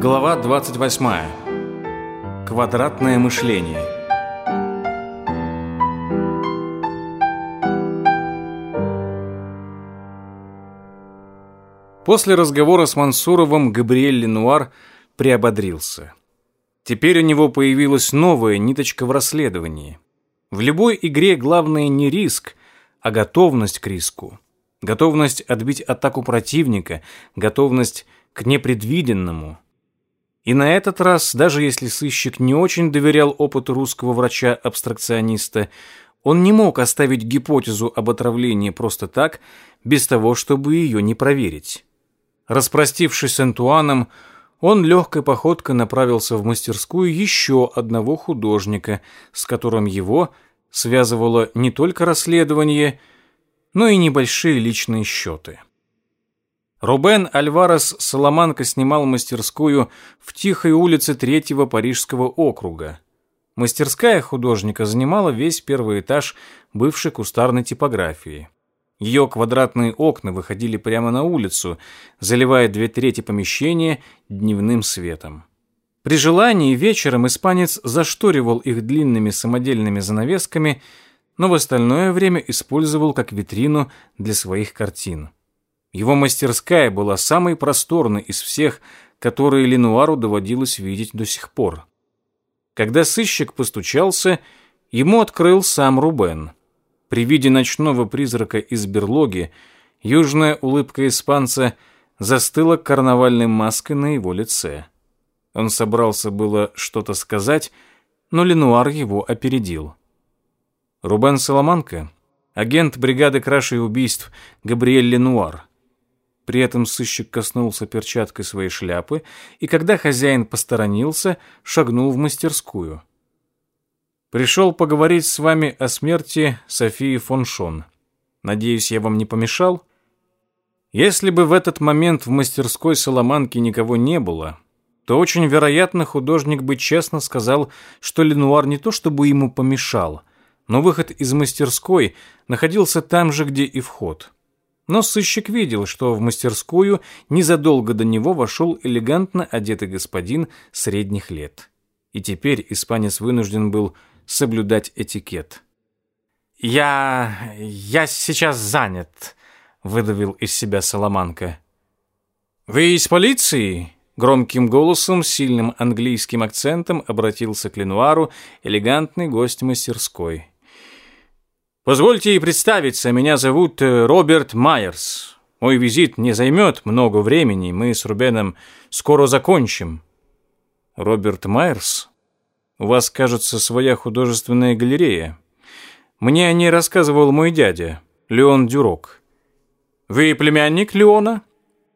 Глава 28. Квадратное мышление. После разговора с Мансуровым Габриэль Ленуар приободрился. Теперь у него появилась новая ниточка в расследовании. В любой игре главное не риск, а готовность к риску. Готовность отбить атаку противника, готовность к непредвиденному – и на этот раз, даже если сыщик не очень доверял опыту русского врача-абстракциониста, он не мог оставить гипотезу об отравлении просто так, без того, чтобы ее не проверить. Распростившись с Антуаном, он легкой походкой направился в мастерскую еще одного художника, с которым его связывало не только расследование, но и небольшие личные счеты. Рубен Альварес Соломанко снимал мастерскую в тихой улице третьего Парижского округа. Мастерская художника занимала весь первый этаж бывшей кустарной типографии. Ее квадратные окна выходили прямо на улицу, заливая две трети помещения дневным светом. При желании вечером испанец зашторивал их длинными самодельными занавесками, но в остальное время использовал как витрину для своих картин. Его мастерская была самой просторной из всех, которые Ленуару доводилось видеть до сих пор. Когда сыщик постучался, ему открыл сам Рубен. При виде ночного призрака из берлоги южная улыбка испанца застыла карнавальной маской на его лице. Он собрался было что-то сказать, но Ленуар его опередил. «Рубен Соломанко, агент бригады краши и убийств Габриэль Ленуар», при этом сыщик коснулся перчаткой своей шляпы и, когда хозяин посторонился, шагнул в мастерскую. «Пришел поговорить с вами о смерти Софии фон Шон. Надеюсь, я вам не помешал?» Если бы в этот момент в мастерской Соломанки никого не было, то очень вероятно художник бы честно сказал, что Ленуар не то чтобы ему помешал, но выход из мастерской находился там же, где и вход – но сыщик видел, что в мастерскую незадолго до него вошел элегантно одетый господин средних лет. И теперь испанец вынужден был соблюдать этикет. «Я... я сейчас занят», — выдавил из себя Соломанка. «Вы из полиции?» Громким голосом, сильным английским акцентом обратился к Ленуару элегантный гость мастерской. Позвольте и представиться, меня зовут э, Роберт Майерс. Мой визит не займет много времени, мы с Рубеном скоро закончим. Роберт Майерс? У вас, кажется, своя художественная галерея. Мне о ней рассказывал мой дядя, Леон Дюрок. Вы племянник Леона?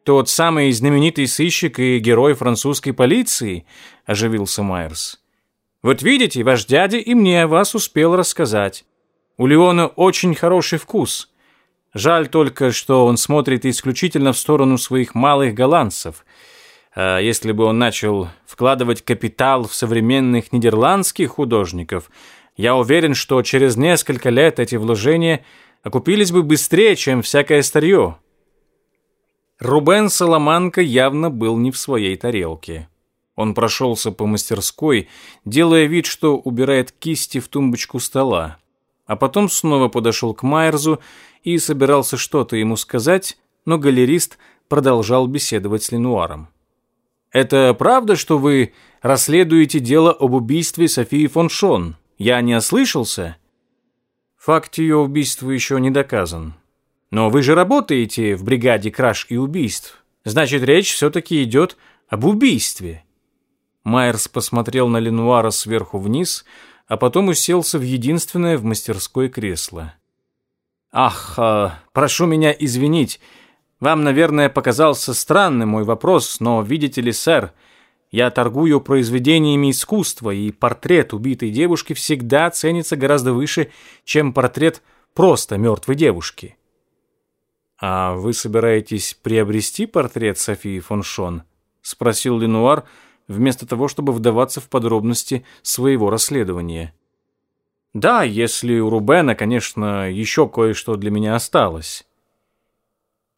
Тот самый знаменитый сыщик и герой французской полиции, оживился Майерс. Вот видите, ваш дядя и мне о вас успел рассказать. У Леона очень хороший вкус. Жаль только, что он смотрит исключительно в сторону своих малых голландцев. А если бы он начал вкладывать капитал в современных нидерландских художников, я уверен, что через несколько лет эти вложения окупились бы быстрее, чем всякое старье. Рубен Соломанко явно был не в своей тарелке. Он прошелся по мастерской, делая вид, что убирает кисти в тумбочку стола а потом снова подошел к Майерзу и собирался что-то ему сказать, но галерист продолжал беседовать с Ленуаром. «Это правда, что вы расследуете дело об убийстве Софии фон Шон? Я не ослышался?» «Факт ее убийства еще не доказан. Но вы же работаете в бригаде краж и убийств. Значит, речь все-таки идет об убийстве». Майерс посмотрел на Ленуара сверху вниз – а потом уселся в единственное в мастерской кресло. «Ах, э, прошу меня извинить. Вам, наверное, показался странным мой вопрос, но, видите ли, сэр, я торгую произведениями искусства, и портрет убитой девушки всегда ценится гораздо выше, чем портрет просто мертвой девушки». «А вы собираетесь приобрести портрет Софии фон Шон?» — спросил Ленуар, — вместо того, чтобы вдаваться в подробности своего расследования. Да, если у Рубена, конечно, еще кое-что для меня осталось.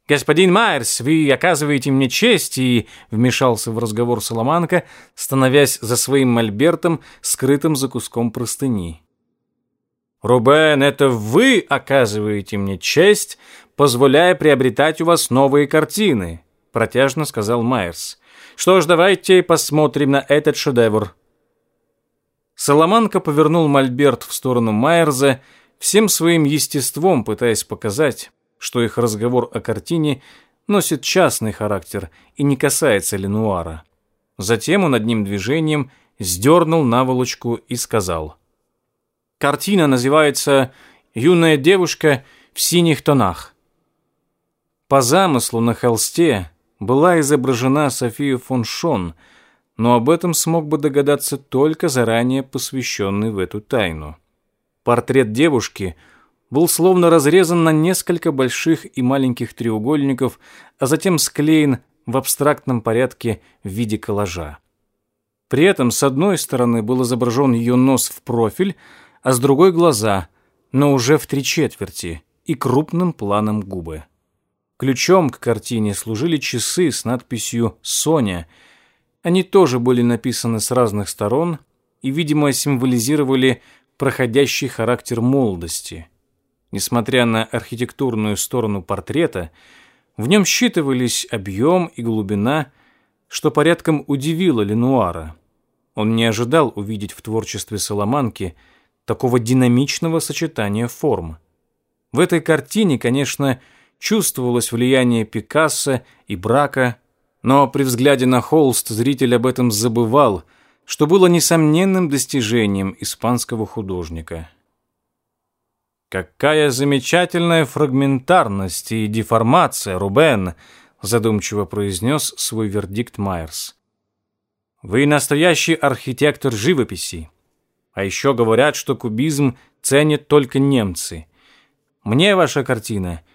«Господин Майерс, вы оказываете мне честь», и вмешался в разговор Соломанка, становясь за своим мольбертом, скрытым за куском простыни. «Рубен, это вы оказываете мне честь, позволяя приобретать у вас новые картины», протяжно сказал Майерс. Что ж, давайте посмотрим на этот шедевр. Соломанка повернул мольберт в сторону Майерза, всем своим естеством пытаясь показать, что их разговор о картине носит частный характер и не касается Ленуара. Затем он одним движением сдернул наволочку и сказал. «Картина называется «Юная девушка в синих тонах». По замыслу на холсте была изображена София фон Шон, но об этом смог бы догадаться только заранее посвященный в эту тайну. Портрет девушки был словно разрезан на несколько больших и маленьких треугольников, а затем склеен в абстрактном порядке в виде коллажа. При этом с одной стороны был изображен ее нос в профиль, а с другой — глаза, но уже в три четверти и крупным планом губы. Ключом к картине служили часы с надписью «Соня». Они тоже были написаны с разных сторон и, видимо, символизировали проходящий характер молодости. Несмотря на архитектурную сторону портрета, в нем считывались объем и глубина, что порядком удивило Ленуара. Он не ожидал увидеть в творчестве Соломанки такого динамичного сочетания форм. В этой картине, конечно, чувствовалось влияние Пикассо и Брака, но при взгляде на холст зритель об этом забывал, что было несомненным достижением испанского художника. «Какая замечательная фрагментарность и деформация, Рубен!» задумчиво произнес свой вердикт Майерс. «Вы настоящий архитектор живописи. А еще говорят, что кубизм ценят только немцы. Мне ваша картина —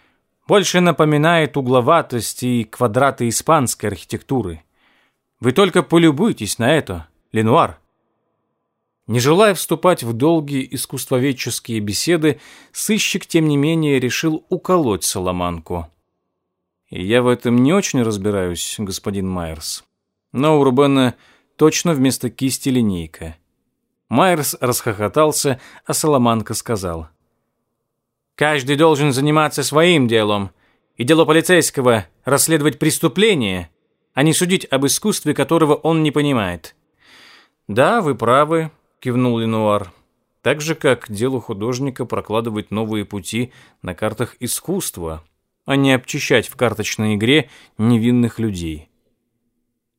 больше напоминает угловатости и квадраты испанской архитектуры. Вы только полюбуйтесь на это, Ленуар. Не желая вступать в долгие искусствоведческие беседы, сыщик, тем не менее, решил уколоть Соломанку. «Я в этом не очень разбираюсь, господин Майерс. Но у Рубена точно вместо кисти линейка». Майерс расхохотался, а Соломанка сказал. Каждый должен заниматься своим делом. И дело полицейского – расследовать преступление, а не судить об искусстве, которого он не понимает». «Да, вы правы», – кивнул Линуар. «Так же, как делу художника прокладывать новые пути на картах искусства, а не обчищать в карточной игре невинных людей».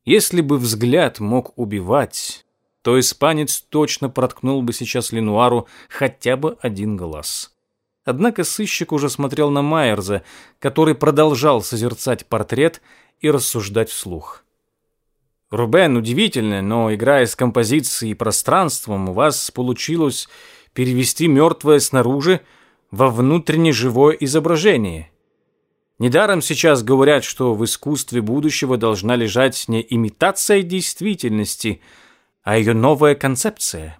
Если бы взгляд мог убивать, то испанец точно проткнул бы сейчас Линуару хотя бы один глаз. Однако сыщик уже смотрел на Майерза, который продолжал созерцать портрет и рассуждать вслух. «Рубен, удивительно, но, играя с композицией и пространством, у вас получилось перевести мертвое снаружи во внутренне живое изображение. Недаром сейчас говорят, что в искусстве будущего должна лежать не имитация действительности, а ее новая концепция.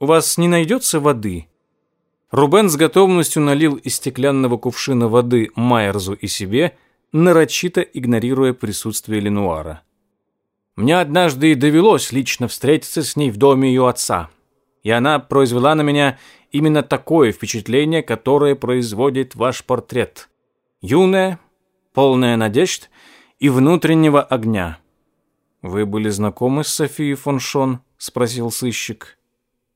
У вас не найдется воды?» Рубен с готовностью налил из стеклянного кувшина воды Майерзу и себе, нарочито игнорируя присутствие Ленуара. «Мне однажды и довелось лично встретиться с ней в доме ее отца, и она произвела на меня именно такое впечатление, которое производит ваш портрет. Юная, полная надежд и внутреннего огня». «Вы были знакомы с Софией фон Шон?» — спросил сыщик.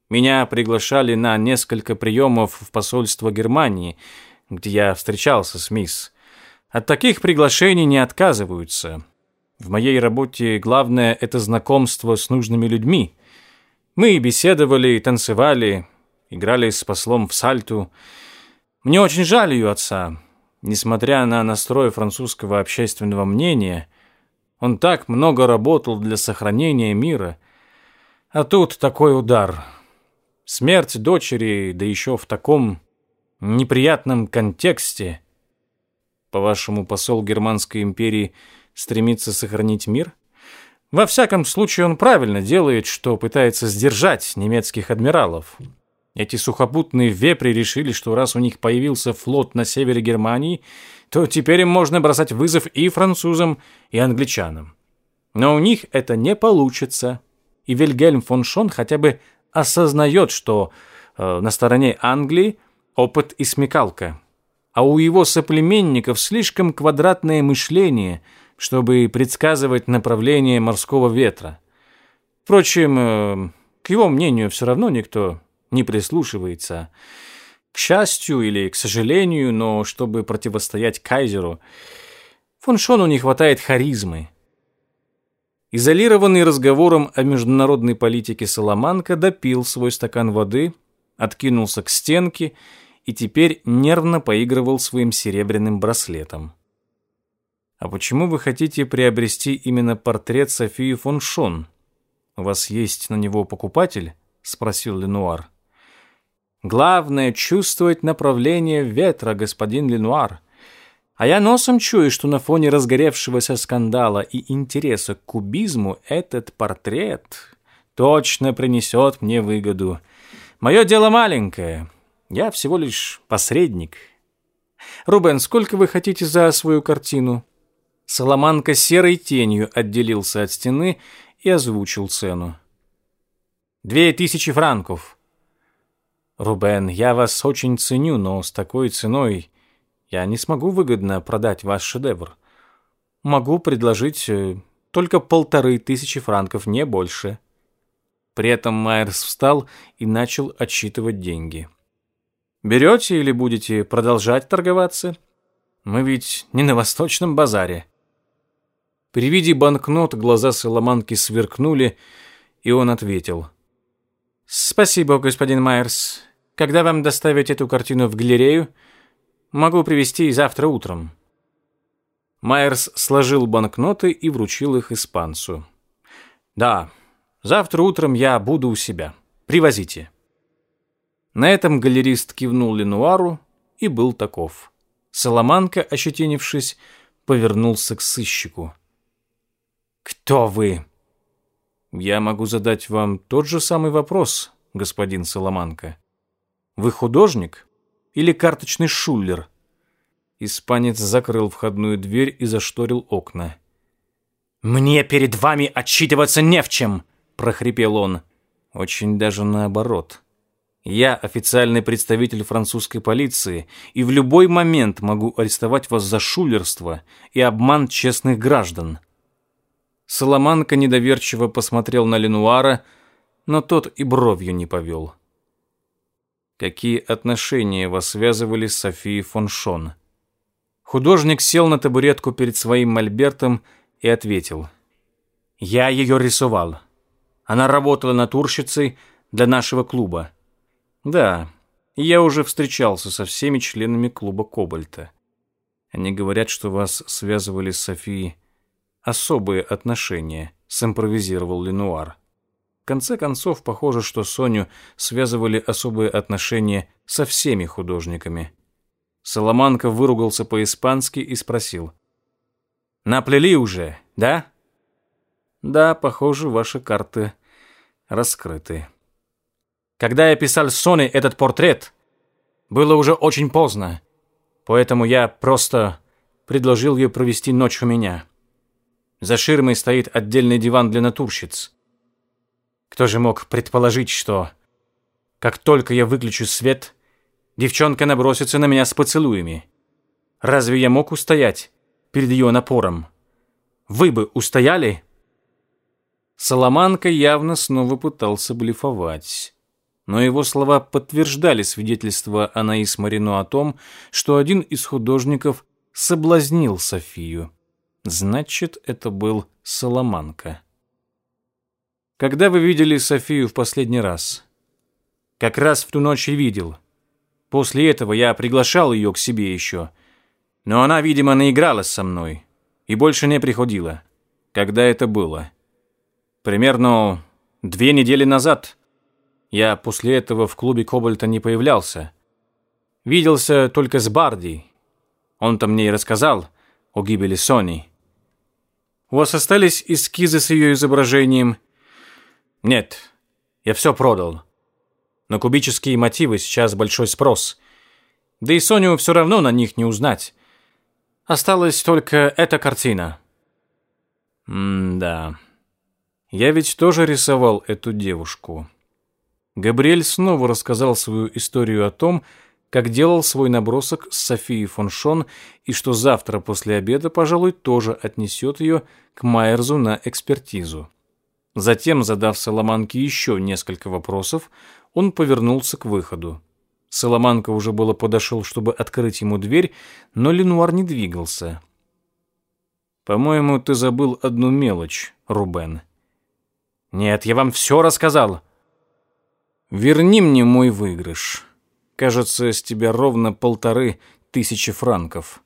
Меня приглашали на несколько приемов в посольство Германии, где я встречался с мисс. От таких приглашений не отказываются. В моей работе главное – это знакомство с нужными людьми. Мы беседовали, танцевали, играли с послом в сальту. Мне очень жаль ее отца. Несмотря на настрой французского общественного мнения, он так много работал для сохранения мира. А тут такой удар – Смерть дочери, да еще в таком неприятном контексте. По-вашему, посол Германской империи стремится сохранить мир? Во всяком случае, он правильно делает, что пытается сдержать немецких адмиралов. Эти сухопутные вепри решили, что раз у них появился флот на севере Германии, то теперь им можно бросать вызов и французам, и англичанам. Но у них это не получится. И Вильгельм фон Шон хотя бы осознает, что э, на стороне Англии опыт и смекалка, а у его соплеменников слишком квадратное мышление, чтобы предсказывать направление морского ветра. Впрочем, э, к его мнению все равно никто не прислушивается. К счастью или к сожалению, но чтобы противостоять кайзеру, фон Шону не хватает харизмы – Изолированный разговором о международной политике Соломанка допил свой стакан воды, откинулся к стенке и теперь нервно поигрывал своим серебряным браслетом. «А почему вы хотите приобрести именно портрет Софии фон Шон? У вас есть на него покупатель?» — спросил Ленуар. «Главное — чувствовать направление ветра, господин Ленуар», а я носом чую, что на фоне разгоревшегося скандала и интереса к кубизму этот портрет точно принесет мне выгоду. Мое дело маленькое. Я всего лишь посредник. Рубен, сколько вы хотите за свою картину? Соломанка серой тенью отделился от стены и озвучил цену. «Две тысячи франков». «Рубен, я вас очень ценю, но с такой ценой я не смогу выгодно продать ваш шедевр. Могу предложить э, только полторы тысячи франков, не больше». При этом Майерс встал и начал отсчитывать деньги. «Берете или будете продолжать торговаться? Мы ведь не на восточном базаре». При виде банкнот глаза Соломанки сверкнули, и он ответил. «Спасибо, господин Майерс. Когда вам доставить эту картину в галерею, — Могу привести завтра утром». Майерс сложил банкноты и вручил их испанцу. «Да, завтра утром я буду у себя. Привозите». На этом галерист кивнул Ленуару и был таков. Соломанка, ощетинившись, повернулся к сыщику. «Кто вы?» «Я могу задать вам тот же самый вопрос, господин Соломанка. Вы художник?» или карточный шулер. Испанец закрыл входную дверь и зашторил окна. «Мне перед вами отчитываться не в чем!» – прохрипел он. «Очень даже наоборот. Я официальный представитель французской полиции и в любой момент могу арестовать вас за шулерство и обман честных граждан». Соломанка недоверчиво посмотрел на Ленуара, но тот и бровью не повел какие отношения вас связывали с Софией фон Шон. Художник сел на табуретку перед своим мольбертом и ответил. «Я ее рисовал. Она работала натурщицей для нашего клуба. Да, я уже встречался со всеми членами клуба «Кобальта». Они говорят, что вас связывали с Софией особые отношения», — симпровизировал Ленуар конце концов, похоже, что Соню связывали особые отношения со всеми художниками. Соломанка выругался по-испански и спросил. «Наплели уже, да?» «Да, похоже, ваши карты раскрыты». «Когда я писал Соне этот портрет, было уже очень поздно, поэтому я просто предложил ей провести ночь у меня. За ширмой стоит отдельный диван для натурщиц». Кто же мог предположить, что... Как только я выключу свет, девчонка набросится на меня с поцелуями. Разве я мог устоять перед ее напором? Вы бы устояли?» Соломанка явно снова пытался блефовать. Но его слова подтверждали свидетельство Анаис Марино о том, что один из художников соблазнил Софию. Значит, это был Соломанка. Когда вы видели Софию в последний раз? Как раз в ту ночь и видел. После этого я приглашал ее к себе еще. Но она, видимо, наигралась со мной и больше не приходила. Когда это было? Примерно две недели назад. Я после этого в клубе Кобальта не появлялся. Виделся только с Барди. Он-то мне и рассказал о гибели Сони. У вас остались эскизы с ее изображением – нет, я все продал. На кубические мотивы сейчас большой спрос. Да и Соню все равно на них не узнать. Осталась только эта картина. М-да. Я ведь тоже рисовал эту девушку. Габриэль снова рассказал свою историю о том, как делал свой набросок с Софией фон Шон и что завтра после обеда, пожалуй, тоже отнесет ее к Майерзу на экспертизу. Затем, задав Соломанке еще несколько вопросов, он повернулся к выходу. Соломанка уже было подошел, чтобы открыть ему дверь, но Ленуар не двигался. «По-моему, ты забыл одну мелочь, Рубен». «Нет, я вам все рассказал». «Верни мне мой выигрыш. Кажется, с тебя ровно полторы тысячи франков».